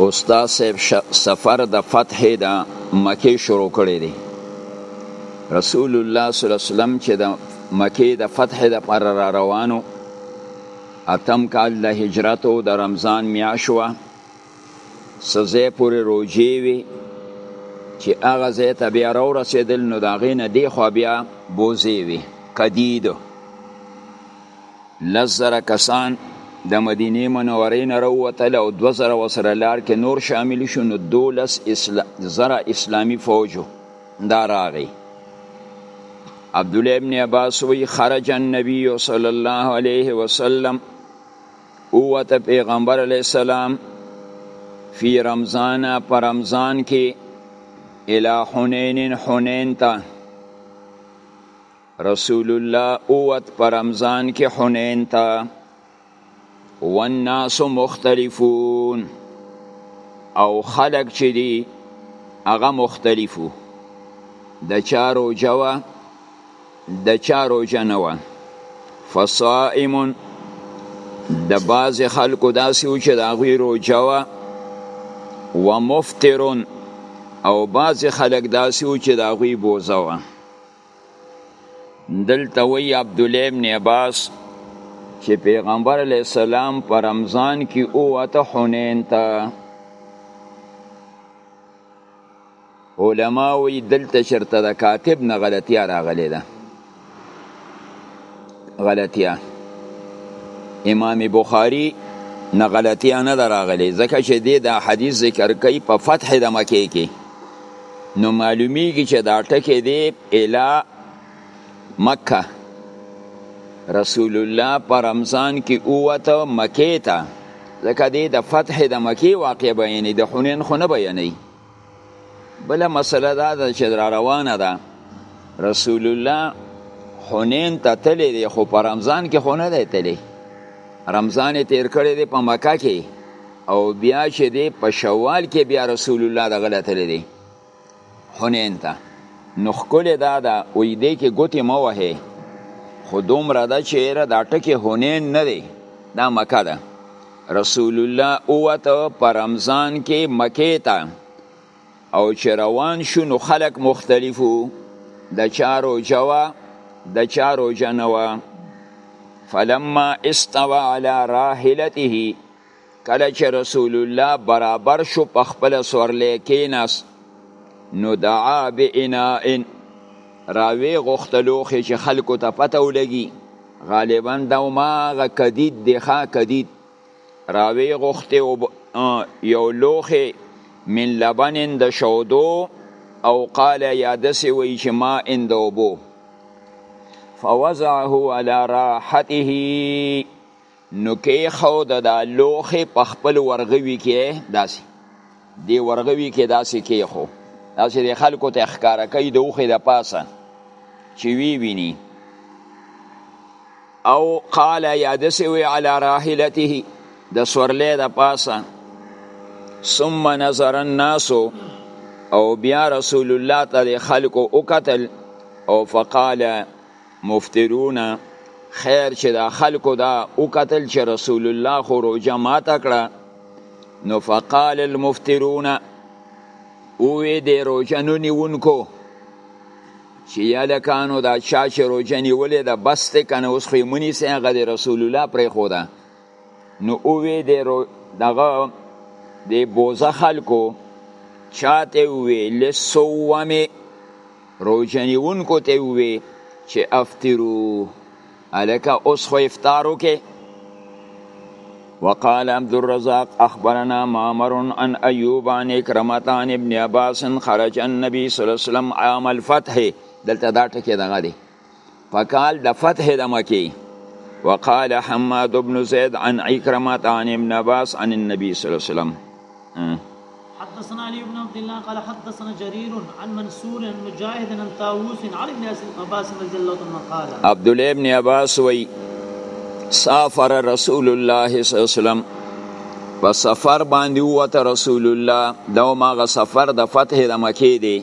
استاد صاحب سفر د فتح د مکې شروع کړی دی رسول الله صلی الله علیه وسلم چې د مکې د فتح د پر را روانو اتم کال د هجرت او د رمضان میاشوه سزه پورې روجې وي چې هغه ځای ته بیا را ورسېدل نو د هغې نه دېخوا بیا بوزې وي قدید لس زره کسان د مدینې منورې نه راووتل او دوه زره وسره لار کې نور شامل شو نو دولس اسلا... زره اسلامي فوجو دا راغی عبد الله ابن عباس وی خرج النبي صلی الله علیه وسلم اوت پیغمبر علی السلام فی رمضان پر رمضان کې الی حنین حنین ته رسول الله اوت پر رمضان کې حنین ته والناس مختلفون او خلق چې دي هغه مختلفو د چارو جوا د چارو جنوا فصائم د باز خلکو داسې و چې د هغوی روجه وه و مفترون او باز خلک داسې و چې د هغوی بوزه وه دلته وی عبدالله ابن عباس چې پیغمبر علی السلام په رمضان کې او اته حنین ته علما وی دلته چرته د کاتب نه غلطیا راغلی ده غلطیا امام بخاری نه غلطیا نه راغلی ځکه چې د حدیث ذکر کوي په فتح د مکه کې نو معلومیږي چې دا ټکی دی اله مکه رسول الله په رمضان کې اوته مکه ته ځکه دی د فتح د مکه واقع بیانې د حنین خو نه بیانې بل مسله دا ده چې را روانه ده رسول الله حنین ته تللی دی خو په رمضان کې خو نه دی تللی رمضان یې تیر کړی دی په مکه کې او بیا چې دی په شوال کې بیا رسول الله د غلطه لري حنین ته نو خکل دا دا وی دی کې ګوتې مو وهې خو دومره ده چې یره دا ټکې حنین نه دی دا مکه ده رسول الله اوته په رمضان کې مکې ته او چې روان شو نو خلک مختلفو د چارو جوا د چارو جنوا فلما استوى على راحلته کله چې رسول الله برابر شو په خپل سورلې کېناست نو دعا بإناء راوی غختلوخې چې خلکو ته پته ولګي غالبا دا ماغه کدید دی ښا کدید راوی غختې یو لوخې من لبن د شودو او قال یا دسې وی چې ما اند اوبو فوضعه على راحته نو کېښود دا لوښی په خپل ورغوي کې داسې دې ورغوي کې داسې کېښو داسې د خلکو ته ښکاره کوي د اوښې د پاسه چې وی ویني او قال یا دسې وی علی راحلته د سورلې د پاسه ثم نظر الناس او بیا رسول الله ته خلکو وکتل او فقال مفترون خیر چې دا خلکو دا وکتل چې رسول الله خو روژه ماته کړه نو فقال المفترون اوې د روژه نو نیونکو چې یلکانو دا چا چې روژه نیولې ده بس دی که نه اوس خو یې ونیسئ هغه د رسول الله پرېښوده نو اوې د رو... دغه د بوزه خلکو چاته وی لسومه روژه نیونکو ته ووی چې افترو الکه اوس خو افطار وکې وقال عبد الرزاق اخبرنا معمر عن ايوب عن اكرمه عن ابن عباس خرج النبي صلى الله عليه وسلم عام الفتح دلته دا ټکی دغه دی په کال د فتح د مکې وقال حماد بن زید عن عکرمه عن ابن عباس عن النبي صلی الله علیه وسلم حدثنا علي بن عبد الله قال حدثنا جرير عن منصور عن مجاهد عن طاووس عن ابن عباس رضي الله عنه قال عبد الله بن عباس وي سافر رسول الله صلى الله عليه وسلم په سفر باندې وته رسول الله دا ماغه سفر د فتح د مکې دی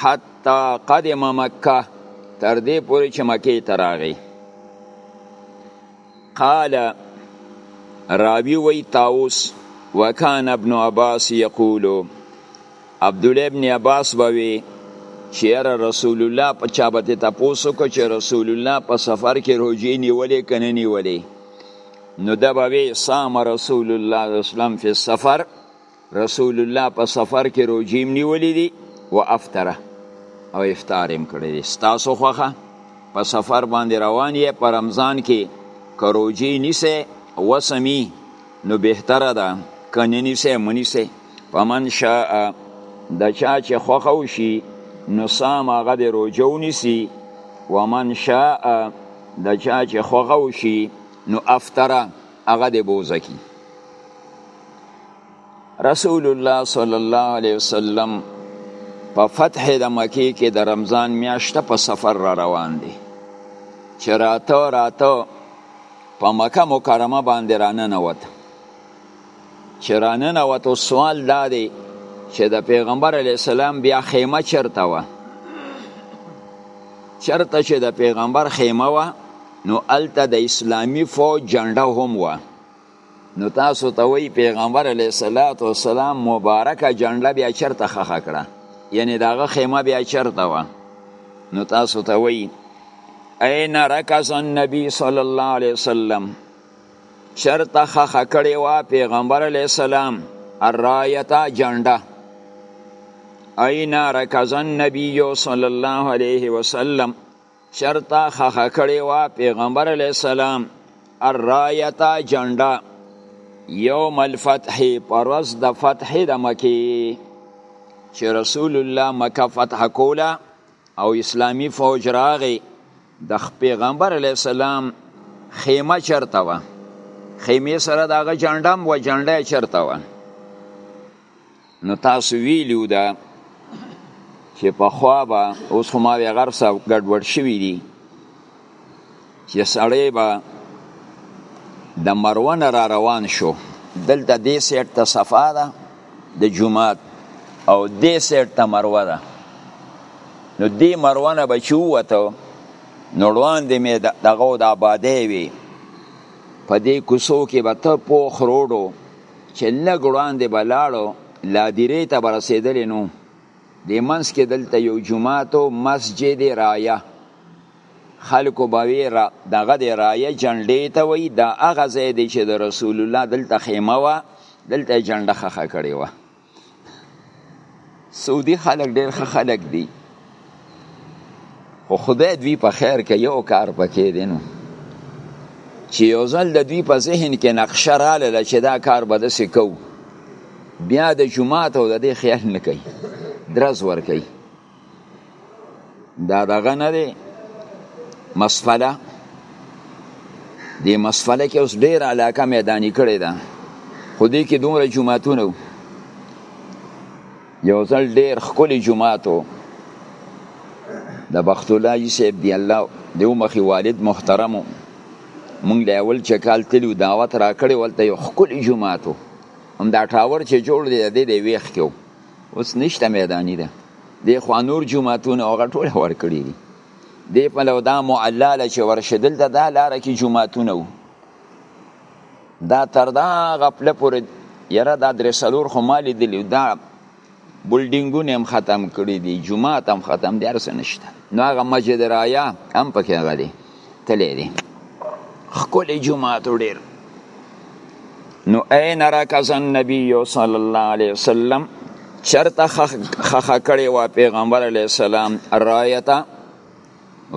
حتی قدم مکه تر دې پورې چې مکې ته راغی قال راوی وی تاوس وکان ابن عباس یقول عبد الله ابن عباس بوي چې رسول الله په چا به تاسو کو چې رسول الله په سفر کې روزي نیولې کنه نیولې نو دا به صام رسول الله اسلام فی السفر رسول الله په سفر کې روجیم نیولې دي و افطره او افطار هم کړی دی ستاسو خوخه په سفر باندې روان یې په رمضان کې کروجی نیسه وسمی نو بهتره ده کنه نیسه منیسه فمن شاء د چا چې خوخه وشي نو سام هغه د روجه ونیسي ومن شاء د چا چې خوخه وشي نو افتره هغه د بوزه کی رسول الله صلی الله علیه وسلم په فتح د مکې کې د رمضان میاشته په سفر را روان دي چې راته راته په مکه مکرمه باندې راننه وت چې راننه وت او سوال دا دی چې د پیغمبر علی السلام بیا خیمه چرته و چرته چې د پیغمبر خیمه و نو الته د اسلامی فوج جنډه هم و نو تاسو ته وی پیغمبر علیه الصلاۃ والسلام مبارکه جنډه بیا چرته خخه کړه یعنی داغه خیمه بیا چرته و نو تاسو ته وی اين رکز النبي صلی الله علیه وسلم چرته خخه کړي وا پیغمبر علیه السلام الرایتا جنډه اين رکز النبي صلی الله علیه وسلم چرته خخه کړی وا پیغمبر علی السلام الرایتا جنډا یوم الفتح پروز د فتح د مکی چې رسول الله مکه فتح کولا او اسلامی فوج راغی د پیغمبر علی السلام خیمه چرته وا خیمه سره دغه جنډم و جنډه چرته وا نو تاسو ویلیو دا چې په خوا به اوس خو ما غر سره ګډوډ شوي دي چې سړی به د مروه نه را روان شو دلته دې سیټ ته صفا ده د جمعات او دې سیټ ته مروه ده نو دې مروه نه به چې ووته نو وړاندې مې دغه د آبادۍ وي په دې کوڅو کې به ته پوخ روډو چې لږ وړاندې به لاړو لادیرې ته به رسېدلې نو د منځ کې دلته یو جومات او مسجد رایه خلکو به وی را دغه د رایه جنډې ته وی دا هغه ځای دی چې د رسول الله دلته خیمه وه دلته جنډه خخه کړې وه سعودي خلک ډېر ښه خلک دي خو خدای دوی په خیر کې یو کار پکې دی نو چې یو ځل د دوی په ذهن کې نقشه راله چې دا کار به داسې کوو بیا د جماعت او د دې خیال نه کوي درز ور کوي دا دغه نه دی مسفله دی مسفله کې اوس ډیر علاقه میدانی کړی ده خو دې کې دومره جماعتونه یو ځل ډیر خکلی جماعتو د بخت الله جی صاحب دی الله دیو مخی والد محترمو مونږ له اول چې کال تلو دعوت را کړی ولته یو خکلی جماعتو هم دا ټاور چې جوړ دی د دې ویخ کېو اوس نشته میدانی ده دی خو نور جمعتونه هغه ټول ور کړی دي دی په لو دا معلاله چې ورشدل ته دا لار کې جمعتونه وو دا تر دا غپل پورې یره دا درې سلور خو مال دی دا بلډینګونه هم ختم کړی دي جمعات هم ختم دي ارسه نشته نو هغه مسجد رایا هم پکې غلي تللی دی خکل جماعت ډیر نو این رکز النبی صلی الله علیه وسلم چرته خخ کړي وا پیغمبر علی السلام رایتا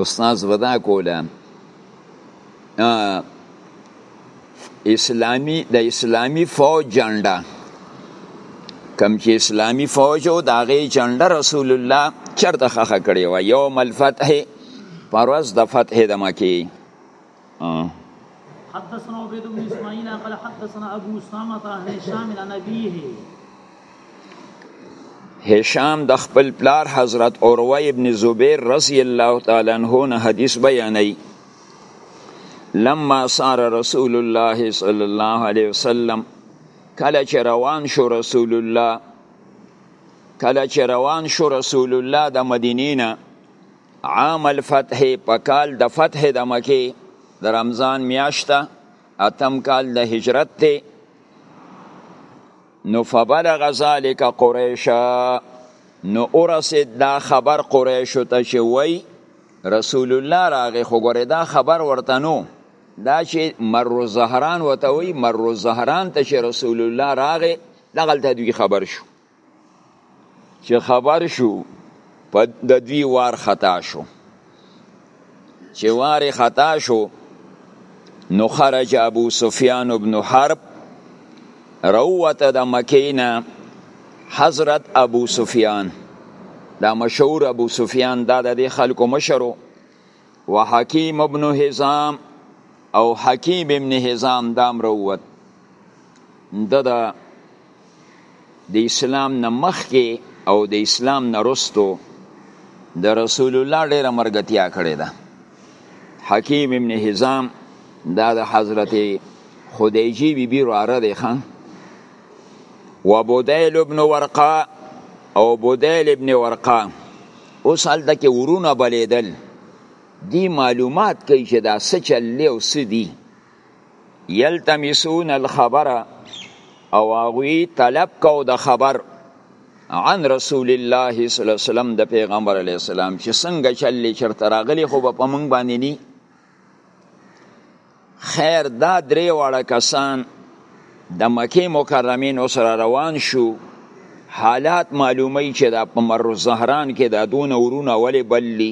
استاد ودا کوله اسلامی د اسلامی فوج جنډه کم چې اسلامی فوج او د هغې جنډه رسول الله چرته خخه کړې وه یوم الفتح پر ورځ د فتح د مکې حدثنا عبيد بن اسماعيل قال حدثنا ابو اسامه عن هشام عن ابيه هشام د خپل پلار حضرت اوروه ابن زبیر رضی الله تعالی عنہ حدیث بیانوي لما صار رسول الله صلی الله علیه وسلم کله چې روان شو رسول الله کله چې روان شو رسول الله د مدینې نه عام الفتح په کال د فتح د مکې د رمضان میاشته اتم کال د هجرت دی نو فبلغ ذلك قريش نو اورسید دا خبر قریش ته چې وای رسول الله راغی خو ګوره دا خبر ورته نو دا چې مرو زهران وته وای مرو زهران ته چې رسول الله راغی دغلته دوی خبر شو چې خبر شو په د دوی وار خطا شو چې وار خطا شو نو خرج ابو سفیان ابن حرب روته د مکینا حضرت ابو سفیان دا مشهور ابو سفیان دا د خلکو مشرو وحکیم ابن حزام او حکیم ابن حزام دام روت د دا د اسلام نه مخکې او د اسلام نه رستو د رسول الله ډېر مرګتیا کړې ده حکیم ابن حزام دا د حضرت خدیجی بی بی راره دی خان و بودیل ابن ورقا او بودیل ابن ورقا اوس هلته کې ورونه بلیدل دی معلومات کوي چې دا څه چل او څه دي یلتمسون الخبر او هغوی طلب کو د خبر عن رسول الله صلی الله علیه وسلم د پیغمبر علیه السلام چې څنګه چلې چرته راغلی خو په موږ باندې ني خیر دا درې واړه کسان د مکه مکرمه نو سره روان شو حالات معلومی چې دا په مر زهران کې دا دون ورونه ولی بلی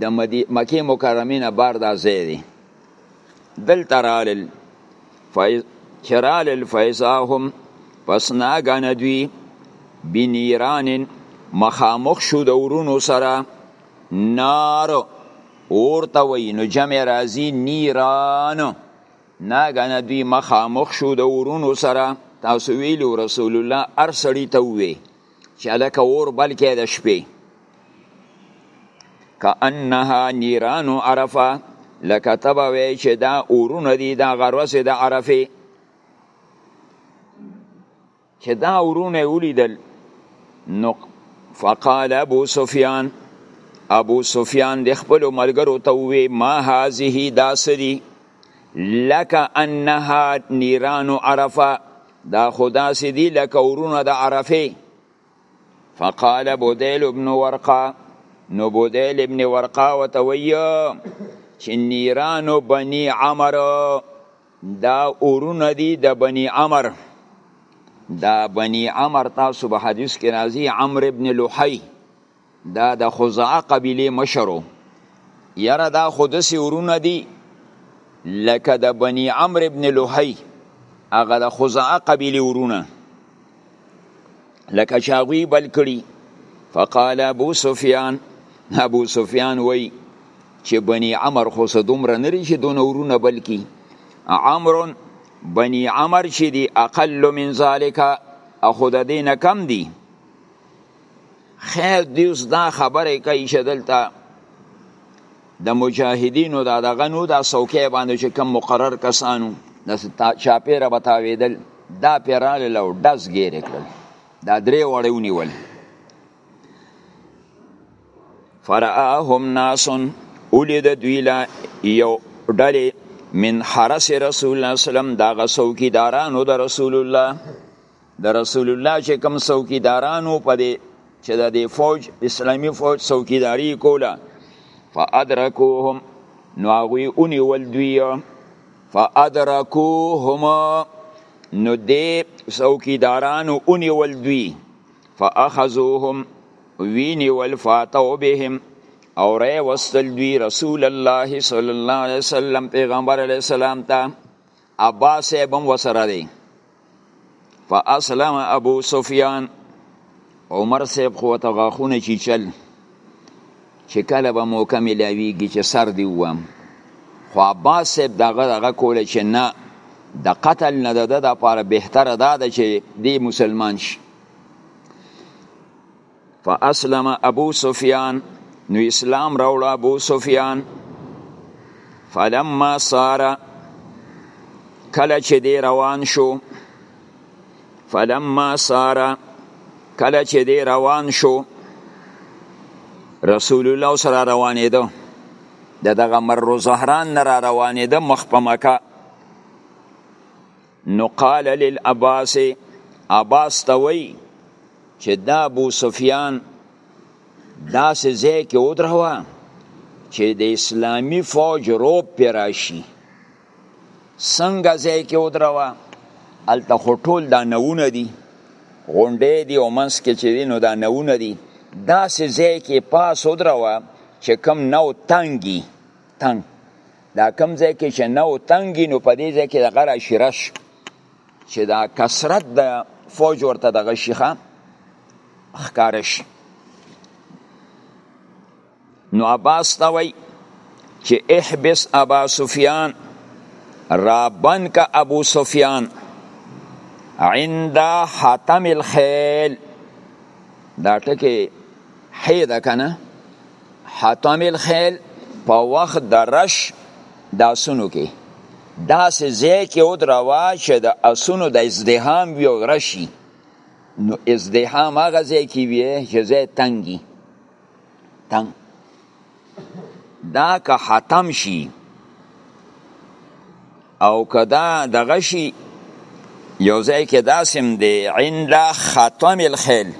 د مکه مکرمه نه بار دا ځای دی دلته رالل فیض چې رالل فیضا هم پس ناګانه دوی بنیران مخامخ شو د ورونو سره نار اور ته وایي نو جمع راځي نیران ناګانه دوی مخامخ شو د ورونو سره تاسو ویلو رسول الله ار سړی ته ووی چې هلکه اور بلکې د شپې کانها نیران عرفه لکه ته به وایې چې دا اورونه دي دا غروسې د عرفې چې دا اورونه یې ولیدل نو فقال ابو سفیان ابو سفیان د خپل ملګرو ته وی ما هذه داسری لک انها نیران عرفه دا خدا سدی لک اورونه د عرفه فقال بودیل ابن ورقا نو بودیل ابن ورقا وتوی چې نیرانو بنی عمر دا اورونه دي د بنی عمر دا بنی عمر تاسو به حدیث کې راځي عمرو ابن لوحی دا د خزاعه قبیله مشرو یاره دا خو دسی ورونه دی لکه د بنی عمر ابن لحی هغه د خزاعه قبیله ورونه لکه چاغوی بل کړي فقال ابو سفیان ابو سفیان وی چې بنی عمر خو صدومره نری چې دون ورونه بل کی عمرو بنی عمر چې دی اقل من ذالک اخو د دینه کم دی خیر دیوس دا خبره کوي چې دلته د مجاهدینو دا دغه نو دا څوکۍ باندې چې کم مقرر کسانو د چاپېره به تاوېدل دا پې راغلل او ډز ګیرې کړل دا درې وړې ونیول فرآهم ناس ولید دوی لا یو ډلې من حرس رسول الله سلام دا غسو کی دارانو د رسول الله د رسول الله چې کوم څوکیدارانو په دې چې د دې فوج اسلامي فوج څوکیداری کوله فادرکوهم نو هغوی ونیول دوی فادرکوهم نو دې څوکیدارانو ونیول دوی فاخذوهم وینیول فاتو بهم او رای وستل دوی رسول الله صلی الله علیه وسلم پیغمبر علیه السلام ته عباس ابن وسره دی فاسلم ابو سفیان عمر صاحب خو ته غاخونه چی چل چې کله به موقع ملاویږي چې سر دی وم خو عباس صاحب دغه دغه کوله چې نه د قتل نه د د لپاره بهتره دا ده چې دی مسلمان شي فاسلم ابو سفیان نو اسلام راوړ ابو سفیان فلما صار کله چې دی روان شو فلما صار کله چې دی روان شو رسول الله سره روانېده د دغه مر زهران نه را روانېده مخ په مکه نو قال للعباس عباس ته وی چې دا ابو سفیان داسې ځای کې ودروه چې د اسلامی فوج روب پې راشي څنګه ځای کې ودروه هلته خو ټول دا نوونه دي غونډې دي او منځ کې چې دي نو دا نوونه دي داسې ځای کې پاس ودروه چې کم نو تنګي تنګ دا کم ځای کې چې نو تنګي نو په دې ځای کې د غره شرش چې دا کثرت د فوج ورته دغه شيخه ښکارش نو عباس ته وای چې احبس ابا سفیان رابن کا ابو سفیان عند حاتم الخيل دا ټکی حیده کنه حطم الخیل په وخت د رش د اسونو کې داسې ځای کې ودروه چې د اسونو د ازدهام وي او رشي نو ازدهام هغه ځای کې وي چې ځای تنګي تنګ دا که حتم شي او که دا دغه شي یو ځای کې داسم دی عند ختم الخیل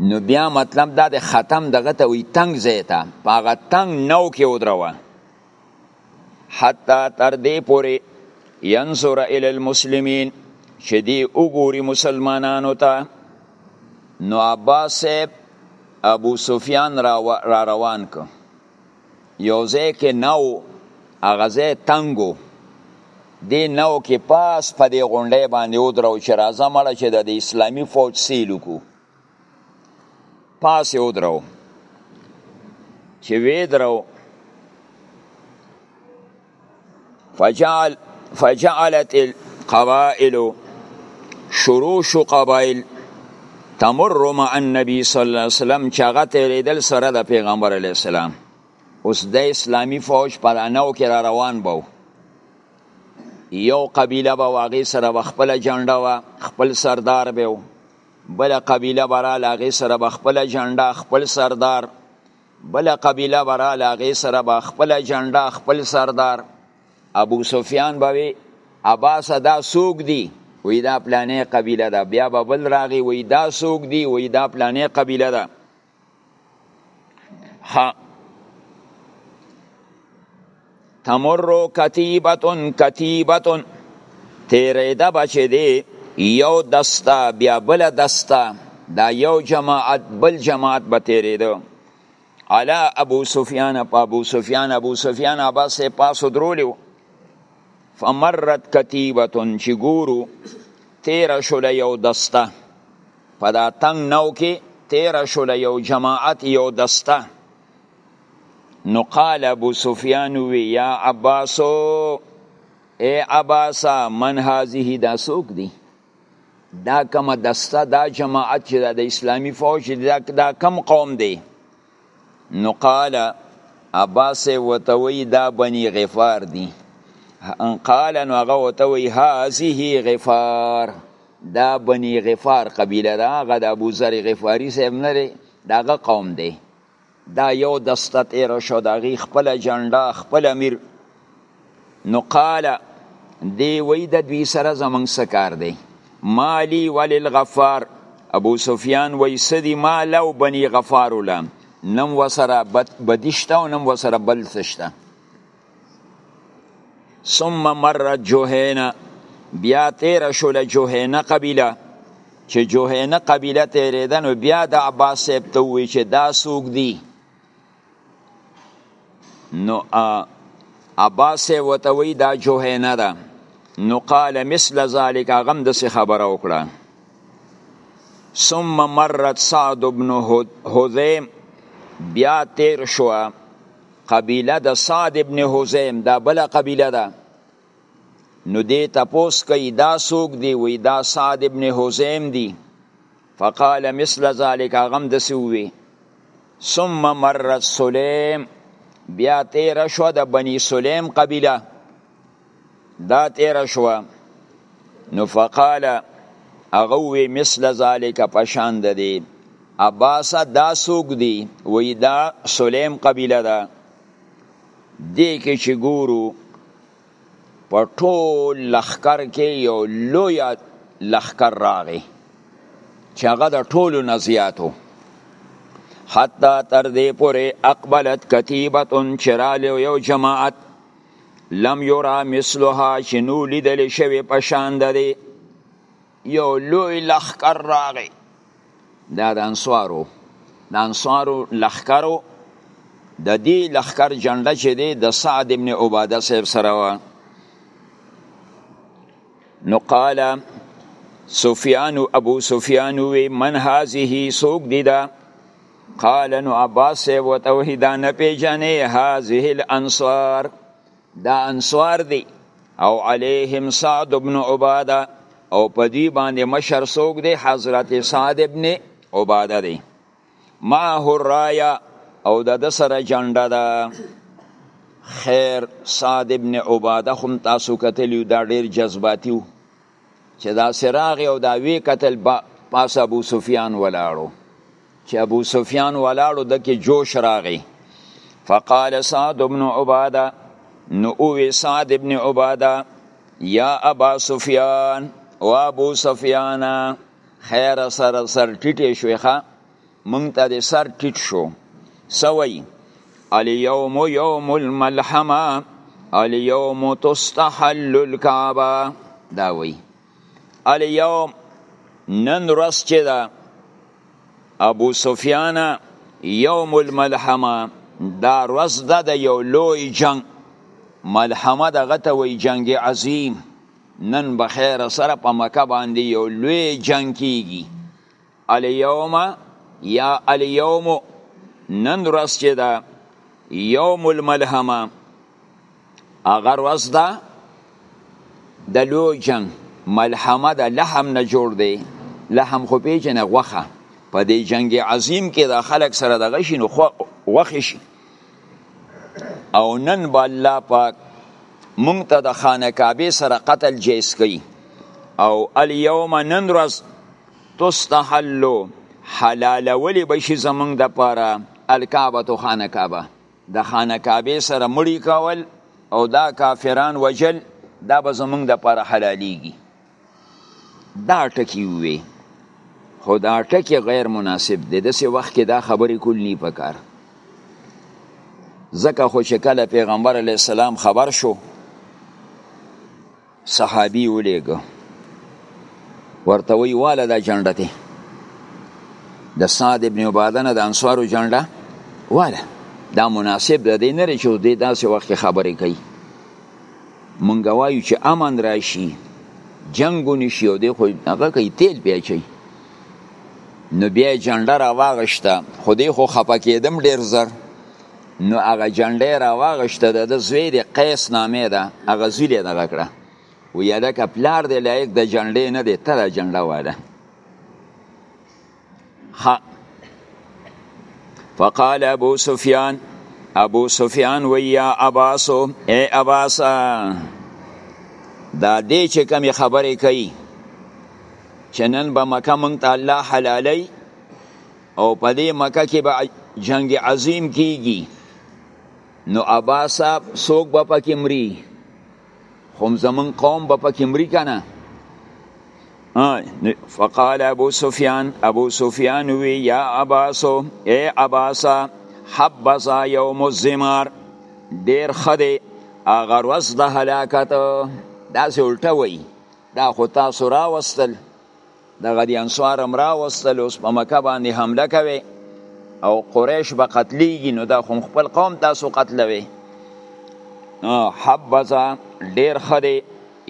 نو بیا مطلب دا د ختم دغه ته وی تنگ زیتا پاغه تنگ نو کې ودروه حتی تر دې پورې ينظر الى المسلمين چې دی وګوري مسلمانانو ته نو عباس صاحب ابو سفیان را, را روان کو یو ځای کې نو هغه ځای تنګو دی نو کې پاس په دې غونډې باندې ودرو چې راځه مړه چې د اسلامي فوج سیلو کو پاس یې ودرو چې وې درو فجعل فجعلت القبائل شروع شو قبائل تمر مع النبي صلی الله علیه وسلم چې هغه تیرېدل سره د پیغمبر علیه السلام اوس د اسلامی فوج په انو کې را روان بو یو قبیله به واغې سره خپل جنډه وا خپل سردار به بله قبیله به راله هغې سره به خپله جنډه خپل سردار بله قبیله به راله هغې سره به خپله جنډه خپل سردار ابو سفیان به وي عباسه دا څوک دي وی دا پلانې قبیله ده بیا به بل راغی وی دا څوک دي وی دا پلانې قبیله ده ها تمر کتیبتون کتیبتون تیریده بچه دی یو دسته بیا بل دسته دا یو جماعت بل جماعت به تیریده علا ابو سفیان په ابو سفیان ابو سفیان عباس پاسو درولیو فمرت کتیبتون چې ګورو تیر شول یو دسته په دا تنګ نو کې تیر شول یو جماعت یو دسته نو قال ابو سفیان وی یا عباسو اے عباسا من هذه دا سوک دی دا کم دسته دا جماعت چې د اسلامی فوج دا, دا کم قوم دی نو قال عباس وتوي دا بني غفار دي ان قال نو هغه وتوي هذه غفار دا بني غفار قبيله ده هغه د ابو ذر غفاري صاحب نه دی داغه قوم دی دا یو دسته تیر شو داغي خپل جنډا خپل امیر نو قال دی وی د دوی سره زمنګ سکار دی مالی ولی الغفار ابو سفیان وی سدی ما لو بنی غفار لام نم وسره بدشته او نم وسره بل سشته ثم مر جوهینا بیا تیر شول جوهینا قبیله چې جوهینا قبیله تیرېدنو بیا د عباس صاحب ته وی چې دا سوق دی نو عباس صاحب ورته وایي دا جهینه ده نو قال مثل ذلك هغه هم داسې خبره وکړه ثم مرت سعد بن حذیم بیا تیر شو قبیله د سعد ابن حذیم دا بله قبیله ده نو دې تپوس کوي دا څوک دی وی دا سعد ابن حذیم دی فقال مثل ذلك هغه هم داسې ووي ثم مرت سلیم بیا تیر شو د بنی سلیم قبیله دا تیر شو نو فقال هغه وی مثل ذالک پشان د دی اباسا دا سوق دی وی دا سلیم قبیله ده دی کې چې ګورو په ټول لخکر کې یو لوی لخکر راغی چې هغه د ټولو نه زیاتو حتی تر دې پورې اقبلت کتیبه چې رالی یو جماعت لم یرا مثلها چې نو لیدل شوی په شان د دی یو لوی لخکر راغی دا د انصارو د انصارو لخکرو د دې لخکر جنډه چې دی د سعد ابن عباده صاحب سره وه نو قال سفیان ابو سفیان وی من هذه سوق دی دا قال نو عباس صاحب وتوحیدانه پیجنې هذه الانصار دا انصار دی او علیهم سعد بن عباده او په دې باندې مشر څوک دی حضرت سعد بن عباده دی معه الرایا او د ده سره جنډه ده خیر سعد بن عباده هم تاسو کتلی دا ډیر جذباتي چې دا سراغ او دا وی قتل پاس ابو سفیان ولاړو چې ابو سفیان ولاړو د کې جوش راغی فقال سعد ابن عباده نو او سعد ابن عباده یا ابا سفیان او ابو سفیان خیر سر سر ټیټې شوې ښه مونږ ته د سر ټیټ شو سوی الیوم یوم الملحمه الیوم تستحل الكعبه دا وی الیوم نن ورځ چې دا ابو سفیان یوم الملحمه دا ورځ ده د یو لوی جنگ ملحمه دغه ته وی جنگ عظیم نن بخیر سره په مکه باندې یو لوی جنگ کیږي الیوم یا الیوم نن ورځ چې ده یوم الملهمه هغه ورځ ده د لوی جنګ ملهمه د لحم نه جوړ دی لحم خو پیژنه غوښه په دې جنگ عظیم کې د خلک سره د غشي نو غوښه شي او نن به الله پاک مونږ ته د خانه کعبه سره قتل جیس کوي او الیوم نن ورځ تستحلو حلالولی بشی زمونږ د پاره الکعبه تو خانه کعبه د خانه کعبه سره مړی کول او دا کافران وجل دا به زمونږ د پاره حلالیږي دا ټکی وی خو دا ټکی غیر مناسب دی د سی وخت کې دا خبرې کول نه پکار ځکه خو چې کله پیغمبر علی السلام خبر شو صحابي ولېږه ورته وی والا دا جنډه ته د سعد ابن عباده نه د انصارو جنډه والا دا مناسب ده دی نه چې د داسې وخت خبرې کوي مونږ وایو چې امن راشي جنگ ونشي او دی خو هغه کوي تیل پیچي نو بیا جنډه را واغشته خو دی خو خپه کېدم ډېر زر نو هغه جنډه را واغشته د زوی د قیس نامه ده هغه زوی له دغه کړه و یاده ک پلار دی لایق د جنډې نه دی ته د جنډه واده خ فقال ابو سفیان ابو سفیان و یا اباسو ای اباسا دا دې چې کمی خبرې کوي چې نن به مکه مونږ ته الله حلالي او په دې مکه کې به جنگ عظیم کیږي نو ابا صاحب څوک به پکې مري خو زمون قوم به پکې مري که نه فقال ابو سفیان ابو سفیان وی یا اباسو ای اباسا حبذا یوم الزمار ډیر خده اغه ورځ د هلاکت داسې الټه وی دا خو تاسو راوستل دغه دی انصار هم راوستل اوس په مکه باندې حمله کوي او قریش به قتلیږي نو دا خو خپل قوم تاسو قتلوي حبذا ډیر خدي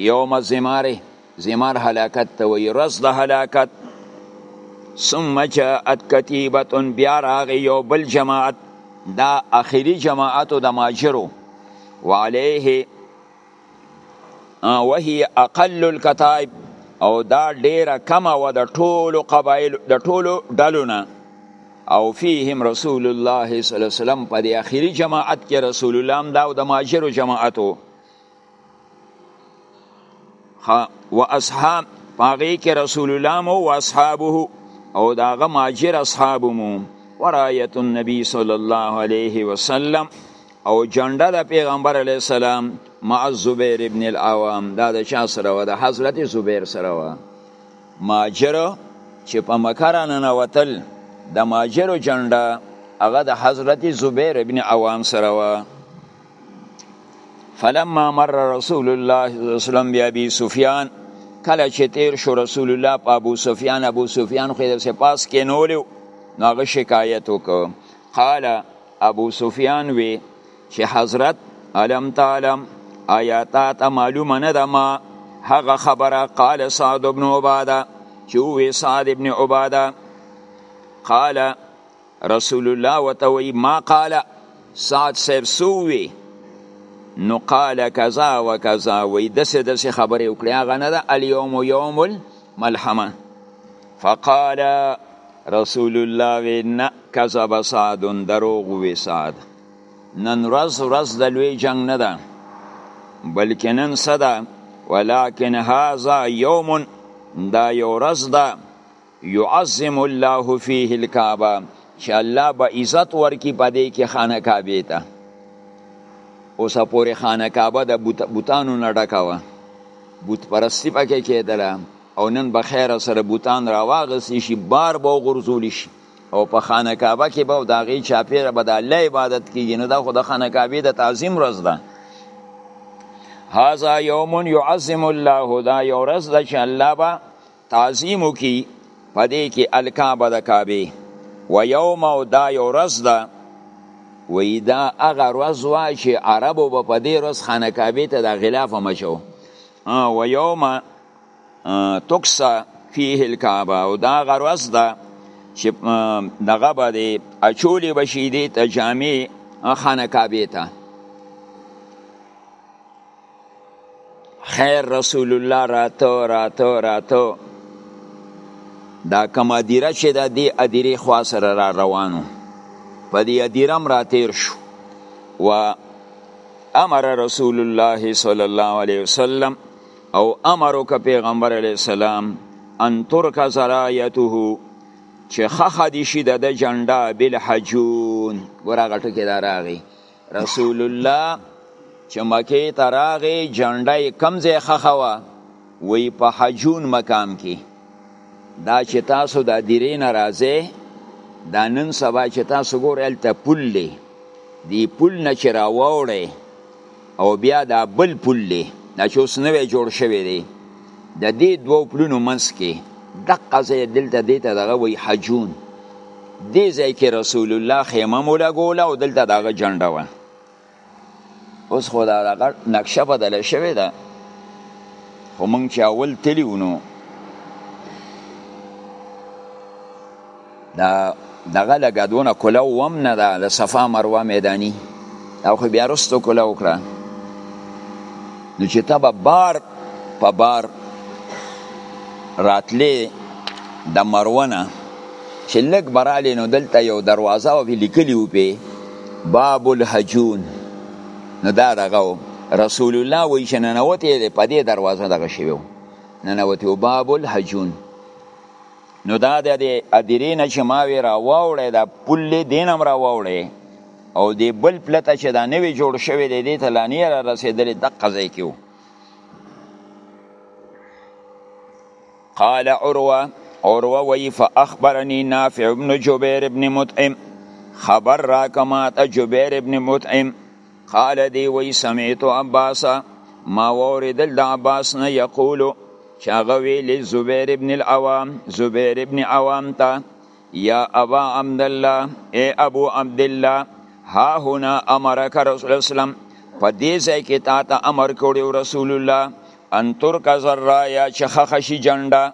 یوم زماره زمار هلاکت ته وی رس د هلاکت ثم جاءت کتیبه بیا راغی یو بل جماعت دا اخیری جماعت د ماجرو وعليه وهي اقل الكتائب او دا ډیره کمه و د ټولو قبایل د ټولو ډلو نه او فیهم رسول الله صلی الله علیه وسلم په دې اخیری جماعت کې رسول الله هم دا او د ماجرو جماعت وو و اصحاب پاغي کې رسول الله مو او اصحابه او داغه ماجر اصحاب مو ورایت النبی صلی الله علیه وسلم او جنډه د پیغمبر علی السلام مع زبیر ابن العوام دا د چا سره و د حضرت زبیر سره و ماجر چې په مکه را ننوتل د ماجرو جنډه هغه د حضرت زبیر ابن عوام سره و فلما مر رسول الله صلی الله علیه وسلم بیا ابي سفیان کله چې تیر شو رسول الله په ابو سفیان ابو سفیان خو د سپاس کې نولیو نو هغه شکایت وکړ قال ابو سفیان وی چې حضرت علم تعلم آیاتات معلومه نه ده ما هغه خبره قال سعد ابن عباده چې وی سعد ابن عباده قال رسول الله وتوي ما قال سعد صاحب سووي نو قال کذا وکذا وی دسه دسه خبره وکړه هغه نه ده الیوم یوم الملحمه فقال رسول الله وینا کذب سعد دروغ وی سعد نن ورځ ورځ د لوی جنگ نه ده بلکې نن صدا ولكن هذا يوم دا یو ورځ ده يعظم الله فيه الكعبه چې الله به عزت ورکی پدې کې خانه کعبه ته اوس پورې خانه کعبه د بوتانو نه ډکاوه بوت پرستی پکې کېدله او نن به خیر سره بوتان راواغستی شي بار به غورځول شي او په خانه کعبه کې به د هغې چاپېره به د الله عبادت کېږي نو دا خو د خانه کعبې د تعظیم ورځ ده هذا یوم یعظم الله دا یو ورځ ده چې الله به تعظیم وکړي په دې کې الکعبه د کعبې و یوم او دا یو ورځ ده وی دا هغه ورځ وه چې عربو به په دې ورځ خانه کعبې ته د غلاف هم اچو و یوم تکسا فيه الكعبه او دا غرض ده چې دغه به دی اچولې بشي دې ته جامع خانه کعبه ته خیر رسول الله راتو راتو راتو دا کوم ادیره چې د دې ادیرې خوا سره را روانو په دې ادیره هم راتیر شو و امر رسول الله صلی الله علیه وسلم او امر وکړه پیغمبر علیه السلام ان ترک زرایته چې خخه دي شي د جنډا بل حجون ورغه ټکی دا راغی رسول الله چې مکه ته راغی جنډا یې کم ځای خخه وه وی په حجون مقام کې دا چې تاسو د دیرې ناراضه دا نن سبا چې تاسو ګورئ هلته پل دی دی پل نه چې راوړی او بیا دا بل پل دی دا چې اوس نوی جوړ شوی دی د دې دوو پلونو منځ کې دقه ځای دلته دې ته دغه وایي حجون دې ځای کې رسول الله خیمه مو لګوله او دلته د هغه جنډه وه اوس خو دا دغه نقشه بدله شوې ده خو موږ چې اول تلي نو دا دغه لګه دونه کوله وم نه ده د صفا مروه میدانی او خو بیا رستو کوله وکړه نو چې ته به بار په بار راتلې د مروه نه چې لږ برالې نو دلته یو دروازه او لیکلی و پې باب الحجون نو دا دغه رسول الله وی چې ننوتې په دې دروازه دغه شوی ننوتې باب الحجون نو دا د دې ادیرې نه چې ما وی راوړی دا پل دې دینم راوړی او دې بل پلته چې دا نوی جوړ شوی دی دې ته لا نه را رسېدلې دقه ځای کې و قال عروه عروه وی فاخبرني نافع ابن جبیر ابن مطعم خبر را کما ته جبیر ابن مطعم قال دی وی سمعت عباس ما وردل د عباس نه یقول چاغه ویل زبیر ابن العوام زبیر ابن عوام تا یا ابا عبد الله ای ابو عبد الله ها هنا امرک رسول اسلام په دې ځای کې تا ته امر کړو رسول الله ان ترک زرایا چې خخشي جنډه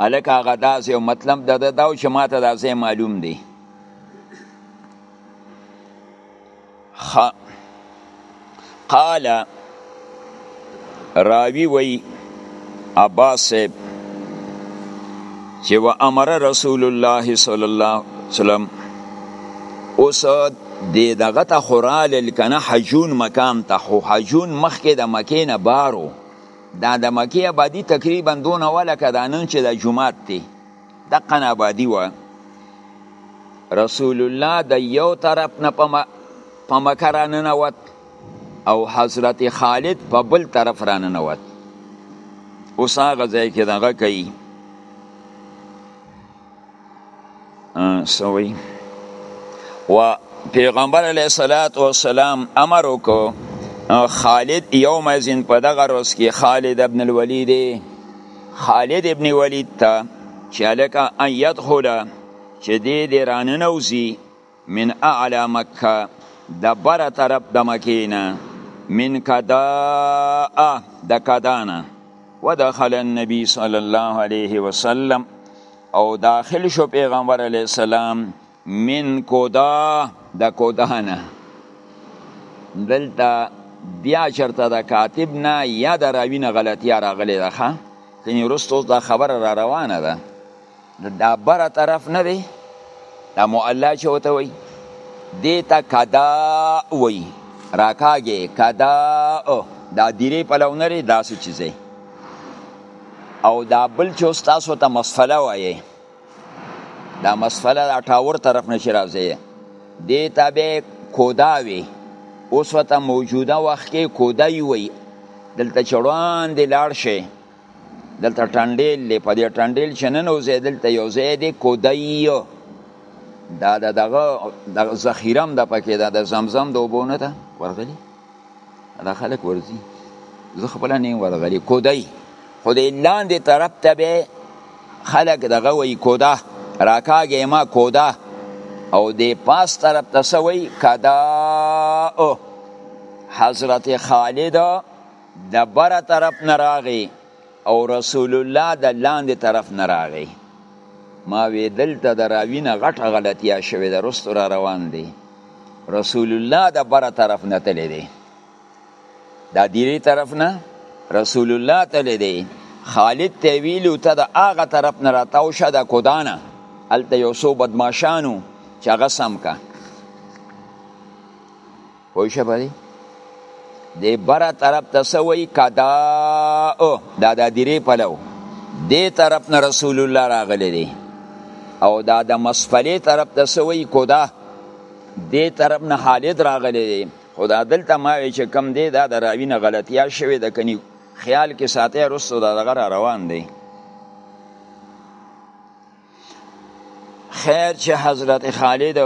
الکه هغه داسې او مطلب د ده دا و چې ماته دا ځای معلوم دی خ قال راوی وی عباس صاحب چې و امر رسول الله صلی الله علیه وسلم اوس د دغه ته خورال الکنه حجون مکان ته خو حجون مخکې د مکې نه بارو دا د مکی آبادی تقریبا دونه وه لکه دا نن چې دا جماعت دی دقا آبادی وه رسول الله د یو طرف نه په مکه را ننوت او حضرت خالد په بل طرف را ننوت اوس هغه ځای کې دغه کوي سوی و پیغمبر علیه الصلاۃ والسلام امر وکړو خالد یوم ازین په دغه ورځ کې خالد ابن الولید خالد ابن ولید ته چې الکه ان یدخل چې دې دې راننوزي من اعلی مکه د بره طرف د مکې نه من کداء د کدا نه ودخل النبي صلی الله علیه وسلم او داخل شو پیغمبر علیه السلام من کدا د کدا نه دلته بیا چرته د کاتب نه یا د راوی نه غلطی راغلی ده ښه کنی رستو دا خبره را روانه ده نو دا بره طرف نه دی دا معلا چې وته وي دې ته کدا وي راکاږي کدا او دا دیرې په لو نری داسې چیزې او دا بل چې استاسو ته مسفله وایي دا مسفله د ټاور طرف نشي راځي دې ته به کودا وي اوس وته موجوده وخت کې کودای وي دلته چړوان دی لاړ شي دلته ټنډیل دی په دې ټنډیل چې نه نوځي دلته یو ځای دی کودی دا د دغه د ذخیرم د پکې ده د زمزم د اوبو نه ده ورغلی دا خلک ورځي زه خپله نه ورغلی کودی خو د لاندې طرف ته به خلک دغه وایي کوده راکاږې ما کوده او د پاس طرف ته څه وایي کدا حضرت خالد د بره طرف نه راغی او رسول الله د لاندې طرف نه راغی ما وی دلته د راوی نه غټه غلطیا شوې ده رستو را روان دی رسول الله د بره طرف نه تللی دی دا دیری طرف نه رسول الله تللی دی خالد ته ویلو ته د هغه طرف نه راتاو شه د کودانه هلته یو څو بدماشانو چې هغه سم که پوه شوې په دې دې بره طرف ته څه وایي کدا دا د دیرې پلو دې طرف نه رسول الله راغلی دی او دا د مسفلې طرف ته څه وایي کودا دې طرف نه حالد راغلی دی خو دا دلته ما وی چې کم دی دا د راوي نه غلطیا شوې ده کني خیال کې ساته رسو دا دغه روان دی خیر چې حضرت خالد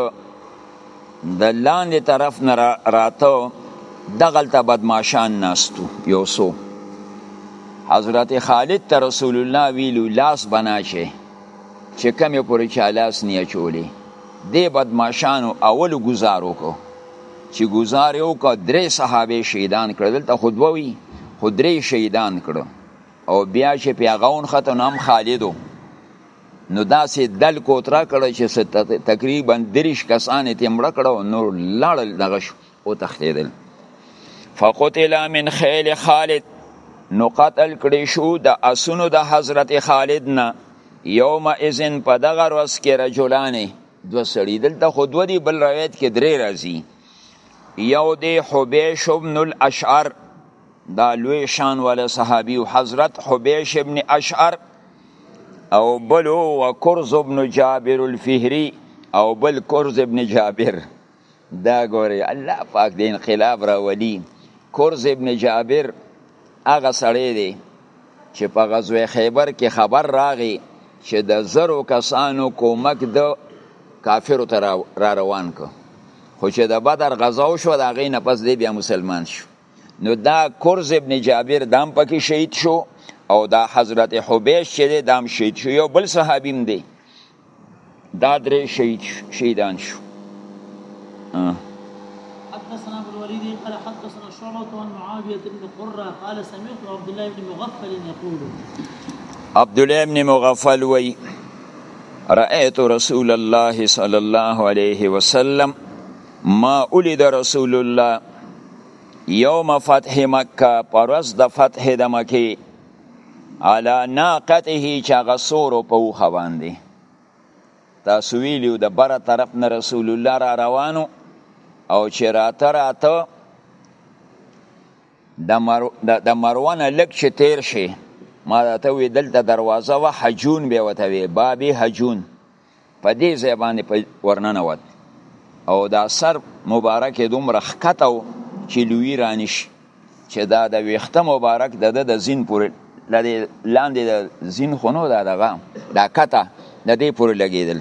د لاندې طرف نه راته دغلته بدماشان ناستو یو سو حضرت خالد ته رسول الله ویلو لاس بنا شي چې کمې پورې چا لاس نه اچولی دې بدماشانو اول ګزار وکړو چې ګزار یې وکړ درې صحابه شهیدان کړل دلته خو دوه وي خو درې شهیدان کړو او بیا چې په هغه ونښته نو هم خالد و نو داسې دل کوتره کړه چې تقریبا دریش کسان یې مړه کړه او نور لاړل دغه شو وتښتېدل فقتل من خیل خالد نو قتل کړی شو د اسونو د حضرت خالد نه یوم اذن په دغه ورځ کې رجلانې دو سړي دلته خو دوه دي بل روایت کې درې راځي یو دی حبیش بن الاشعر دا لوی شان والا صحابي حضرت حبیش ابن اشعر او بل او کرز ابن جابر الفهری او بل کرز ابن جابر دا ګوري الله پاک د انقلاب راولي کرز ابن جابر هغه سړی دی چې په غزوه خیبر کې خبر راغی چې د زرو کسانو کومک د کافرو ته را روان کو خو چې د بدر غزا وشو د هغې نه پس دی بیا مسلمان شو نو دا کرز ابن جابر دام پکې شهید شو او دا حضرت حبیش چې دی دام شهید شو یو بل صحابي هم دی دا درې شهید شهیدان شو حدثنا ابو الوليد قال حدثنا شعبة عن معاوية بن قرة قال سمعت عبد الله بن مغفل يقول عبد الله بن مغفل وي رأيت رسول الله صلى الله عليه وسلم ما ولد رسول الله یوم فتح مکه پرز د فتح د مکی علا ناقته چې هغه سورو په وخه باندې تاسو ویلیو د بره طرف نه رسول الله را روانو او چې راته راته د مر... مروانه لک چې تیر شي ما ته وی دلته دروازه و حجون به وته وی بابي حجون په دې ځای باندې ورننوت او دا سر مبارک دومره ښکته و چې لوی رانیش چې دا د ویخته مبارک د د زین پورې لدې لاندې د زین خونو دا دغه دا کته د دې پورې لګېدل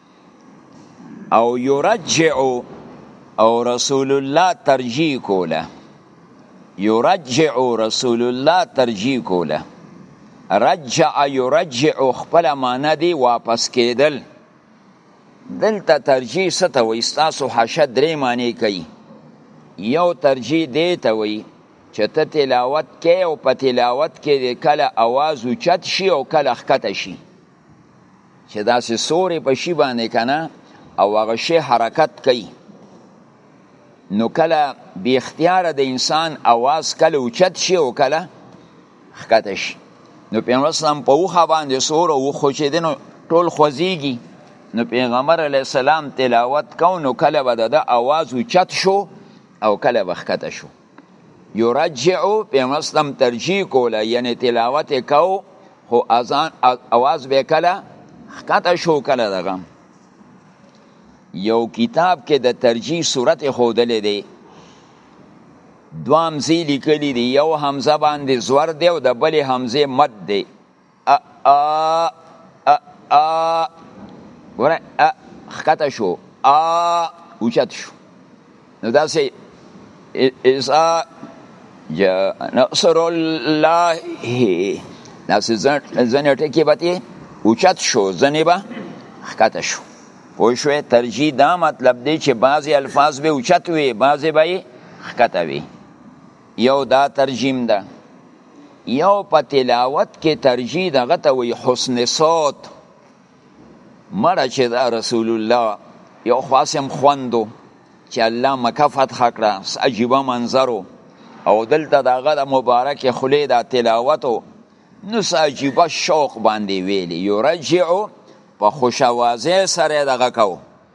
او یرجع او رسول الله ترجیح کوله یرجع رسول الله ترجیح کوله رجع یرجع خپل معنی دی واپس کېدل دلته ترجیح څه ته وایي ستاسو حشه درې معنی کوي یو ترجیح دی ته وایي چې ته تلاوت کې او په تلاوت کې کله اواز اوچت شي او کله ښکته شي چې داسې سورې په شي باندې کنه او هغه شی حرکت کوي نو کله بی اختیار د انسان اواز کله اوچت شي او کله خکته شي نو پیغمبر اسلام په وخه باندې سور او خو چې دنو ټول خوځيږي نو پیغمبر علی السلام تلاوت کو نو کله به د اواز اوچت شو او کله به خکته شو یرجعو پیغمبرستم ترجیح کوله یعنی تلاوت کو خو اذان اواز به کله خکته شو کله دغه یو کتاب کې د ترجیح صورت خودلې دی دوام زی لیکلی دی یو حمزه باندې زور دی او د بلې حمزه مد دی ا ا ا ا ګوره ا خکته شو ا اوچت شو نو دا سه اذا جاء نصر الله دا سه زنه ټکی بته اوچت شو زنه با خکته شو پوه شوې ترجیح دا مطلب دی چې بعضی الفاظ به اوچت وي بعضی به یې ښکته وي یو دا ترجیم ده یو په تلاوت کې ترجیح دغه ته وي حسن صوت مړه چې دا رسول الله یو خاصم خوندو چې الله مکه فتح کړه عجیبه منظرو او دلته دغه د مبارک خلی دا تلاوتو نو عجیبه شوق باندې ویلی یو رجعو په خوشوازه سره دغه کو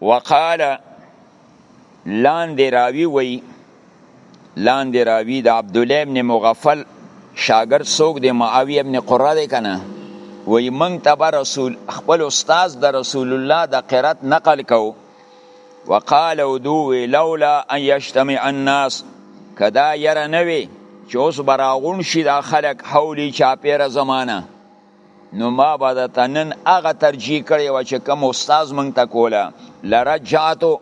وقال لاندې راوی وی لاندې راوی د عبد الله ابن مغفل شاګرد څوک دی معاویه ابن قره دی کنه وی مونږ ته به رسول خپل استاد د رسول الله د قرات نقل کو وقال ودو لولا ان یجتمع الناس کدا یره نوی چې اوس براغون شي دا خلک حولی چاپیره زمانه نو ما به د تنن هغه ترجیح کړی و چې کوم استاد مونږ ته کوله لرجعتو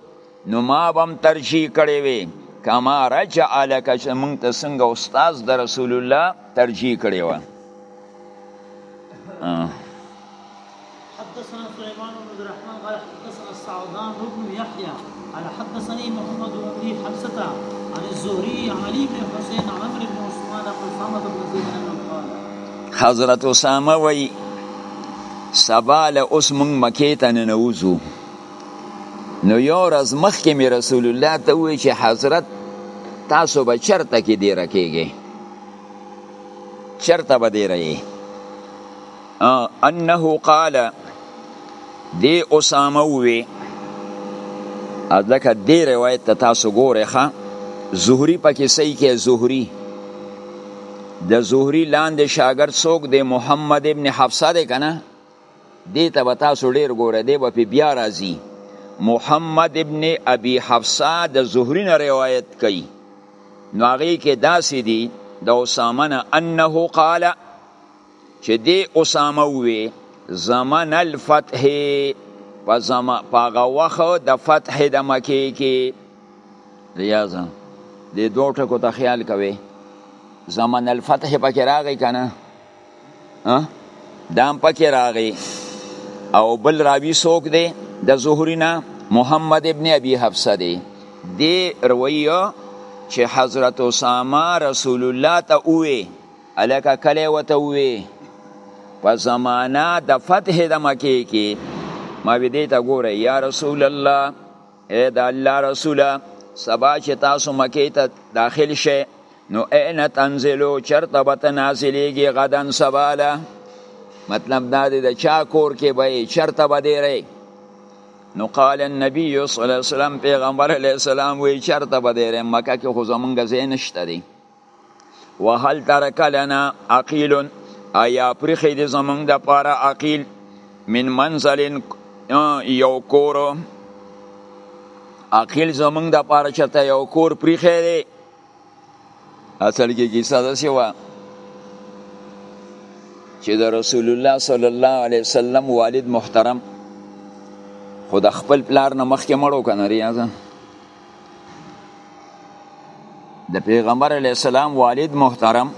نو ما به هم ترجیح کړی وي کما رجع لکه چې مونږ ته څنګه استاد د رسول الله ترجیح کړی و حدثنا سليمان بن عبد الرحمن قال حدثنا السعدان بن يحيى قال حدثني محمد بن حفصة عن الزهري عن علي بن حسين عن عمرو بن عثمان عن محمد بن زيد قال حضرت اسامه وی سبا له اوس مونږ مکې ته ننوځو نو یو ورځ مخکې مې رسول الله ته وویل چې حضرت تاسو به چرته کې دیره کېږئ چرته به دیره یې انه قال دی اسامه وی ازلکه دی روایت ته تاسو ګوره ښا زهری پکې صحیح کې زهری د زهری لاندې شاګرد څوک دی محمد ابن حفصه دی کنه دی ته به تاسو ډیر ګوره دی به بیا راځي محمد ابن ابي حفصه د زهری نه روایت کوي نو هغه کې داسې دی د اسامه انه قال چې دې اسامه ووې زمن الفتح په زم په غوخه د فتح د مکه کې لیازم دې دوه ټکو ته خیال کوي زمن الفتح پکې راغی کنه دام پکې راغی او بل راوی سوک دی د زهری نه محمد ابن ابي حفصه دی دی رویه چې حضرت اسامه رسول الله ته وې الکه کله وته وی په زمانہ د فتح د مکه کې ما وی دیتا ګوره یا رسول الله اے د الله رسوله سبا چې تاسو مکه ته داخل شئ نو اين تنزلو چرته به تنازلېږي غدن سباله مطلب دا دی د چا کور کې به چرته به دی رې نو قال النبي صلی الله علیه وسلم پیغمبر علیه السلام وی چرته به دی رې مکه کې خو زمونږ ځای نشته دی وهل ترک لنا عقیل ایا پرخې دې زمونږ د پاره عقیل من منزل یو کور عقیل زمونږ د پاره چته یو کور پرخې دې اصل کې کیسه ده سی وا چې د رسول الله صلی الله علیه وسلم والد محترم خود خپل پلار نه مخکې مړو کنه ریاضه د پیغمبر علی السلام والد محترم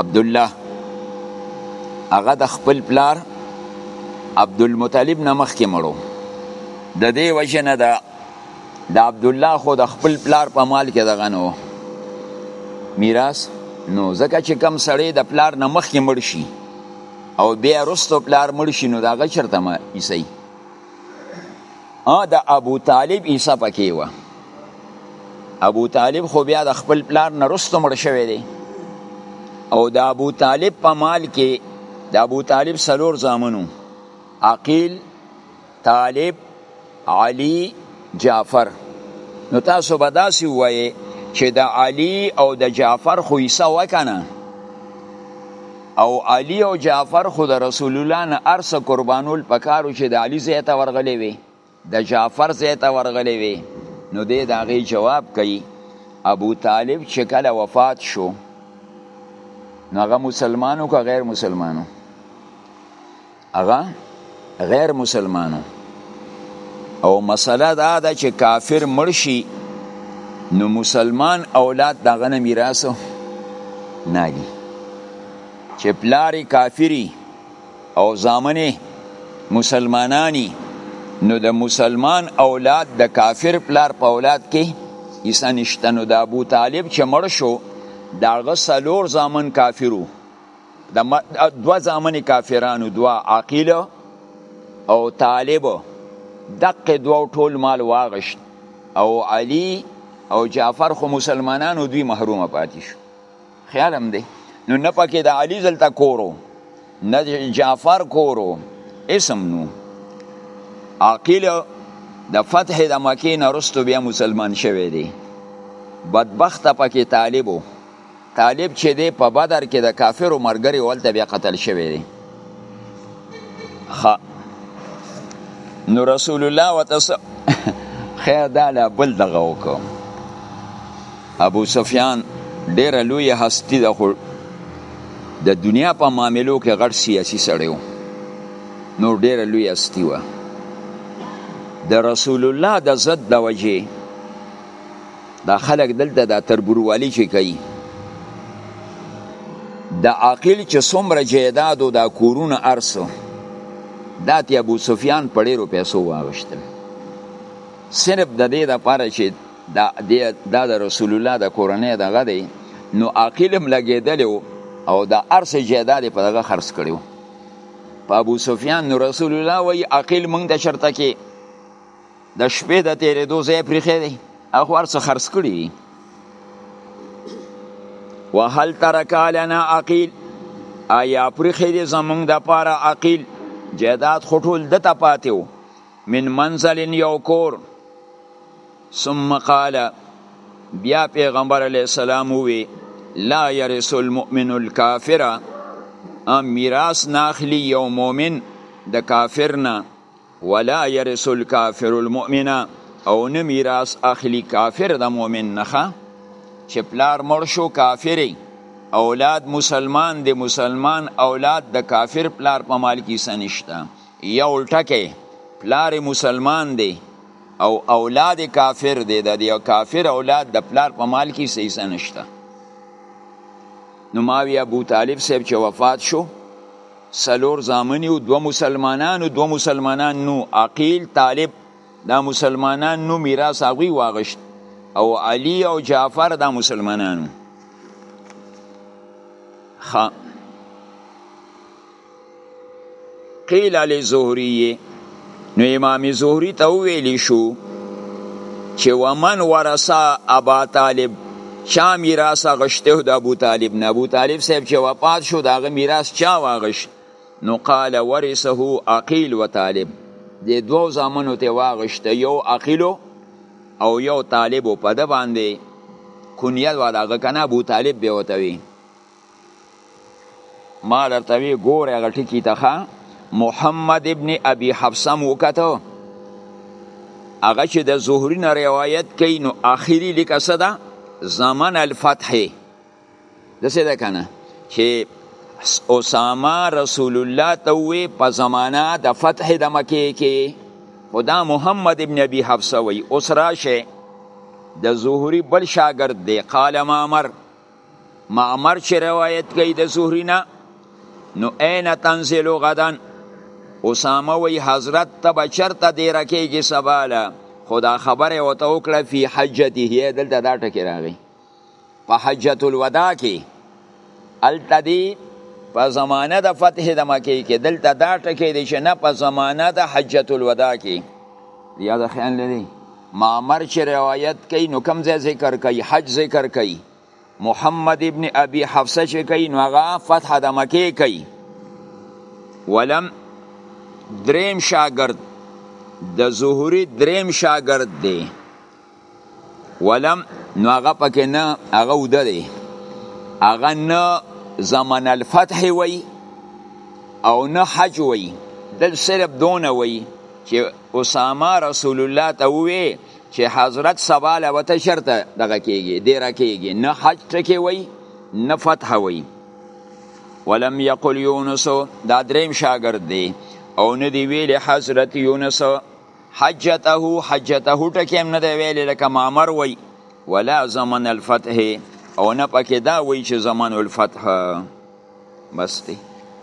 عبد الله هغه د خپل پلار عبد المطلب نه مخکې مړو د دې وجه نه ده د عبد الله خو د خپل پلار په مال کې دغه نو میراث نو ځکه چې کم سړی د پلار نه مخکې مړ شي او بیا وروسته پلار مړ شي نو د هغه چېرته حصه ها د ابو طالب عیسی پکې و ابو طالب خو بیا د خپل پلار نه رستو مړ شوی دی او د ابو طالب په مال کې د ابو طالب سلور زامنو عقیل طالب علی جعفر نو تاسو به داسې ووایې چې د علی او د جعفر خو عیسی وکنه او علی او جعفر خو د رسول الله نه ارس قربانول پکارو چې د علی زیته ورغلې وي د جعفر زیته ورغلې وي نو دې دا غي جواب کوي ابو طالب چې کله وفات شو نو هغه مسلمانو که غیر مسلمانو هغه غیر مسلمانو او مسله دا ده چې کافر مړ شي نو مسلمان اولاد دغه نه میراث نه اخلي چې پلاری کافری او زامنې مسلمانانی نو د مسلمان اولاد د کافر پلار په اولاد کې عیسی نشته نو د ابو طالب چې مړ شو دغه سلور زامن کافرو د دوه زامن کافرانو دوا عقیل او طالب دقه دوه ټول مال واغشت او علی او جعفر خو مسلمانانو دوی محرومه پاتې شو خیال هم دی نو نه پکې د علی زلته کورو نه جعفر کورو اسم نو عقیل د فتح د مکې نه رستو بیا مسلمان شوی دی بدبخت پکې طالبو طالب چې دی په بدر کې د کافرو مرګري ولته بیا قتل شوی دی خا نو رسول الله وتس خیر دا لا بل دغه وکړو ابو سفیان ډیر لوی هستی د خو د دنیا په معاملو کې غټ سیاسي سړی و نو ډیر لوی هستی و د رسول الله د ضد د وجه دا خلک دلته دا تربوروالی چې کوي د عاقل چې څومره جیداد او دا کورونه ارسو دا تی ابو سفیان په ډیرو پیسو واغشتل صرف د دې لپاره چې دا دا د رسول الله د کورنۍ دغه دی نو عاقل هم لګیدل او دا ارس جیداد په دغه خرڅ کړو په ابو سفیان نو رسول الله وی عاقل مونږ د شرطه کې د شپې د تیرېدو ځای پرېښی دی هغه هر څه خرڅ کړي دي وهل ترک لنا عقیل آیا پرېښی دی زمونږ دپاره عقیل جایداد خو ټول ده ته پاتې و من منزل یو کور ثم قال بیا پیغمبر علیه السلام وی لا یرث المؤمن الکافر میراث ناخلی یو مؤمن د کافر نه ولا يرث الكافر المؤمن او نه میراث اخلي کافر د مؤمن نخه چې پلار مړ شو کافر اولاد مسلمان دی مسلمان اولاد د کافر پلار په مال کې سنشته یا الټکه پلار مسلمان دی او اولاد کافر دی د دې کافر اولاد د پلار په مال کې سې سنشته نو ماوی ابو طالب صاحب چې وفات شو څلور زامن یو دوه مسلمانان دوه مسلمانان نو عقیل طالب دا مسلمانان نو میراث هغوی واغشت او علی او جعفر دا مسلمانانو خ قیل علی زهریه نو امام زهری ته ویلی شو چې ومن ورثه ابا طالب چا میراث غشته د ابو طالب نه ابو طالب صاحب چې وفات شو داغه میراث چا واغشت نو قال ورثه عقیل و طالب د دوو زامنو ته واغشت یو عقیل او یو طالب په د باندې کنیه ولاغه کنه ابو طالب به وتوي ما درته وی ګوره هغه ټکی ته ښه محمد ابن ابي حفصه مو وکته هغه چې د زهري نه روایت کوي نو آخري لیکه څه ده زمن الفتح د څه ده کنه چې اسامه رسول الله ته وی په زمانہ د فتح د مکه کې خدا محمد ابن ابي حفصه وی اوس راشه د زهري بل شاګرد دی قال مامر معمر چې روایت کوي د زهري نه نو عین تنزل غدا اسامه وی حضرت ته به چرته دی رکیږي سباله خدا خبره وته وکړه فی حجته یې دلته دا ټکی راغی په حجۃ الوداع کې التدی په زمانه د فتح د مکه کې دلته دا ټکی دی چې نه په زمانه د حجۃ الوداع کې یاد خیال لري معمر چې روایت کوي نو کم ځای ذکر کوي حج ذکر کوي محمد ابن ابي حفصه چې کوي نو هغه فتح د مکه کوي ولم دریم شاګرد د ظهوري دریم شاګرد دی ولم نو هغه پکې نه هغه وده دی هغه نه زمن الفتح وی او نه حج وی دل صرف دونه وی چې اسامه رسول الله ته ووی چې حضرت سبا له وته شرطه دغه کېږي دیره کېږي نه حج ټکی وای نه فتح وای ولم یقل یونس دا دریم شاګرد دی او نه دی ویل حضرت یونس حجته حجته ټکیم نه دی ویل لکه مامر وای ولا زمن الفتح او نه پکې دا وای چې زمن الفتح بس دی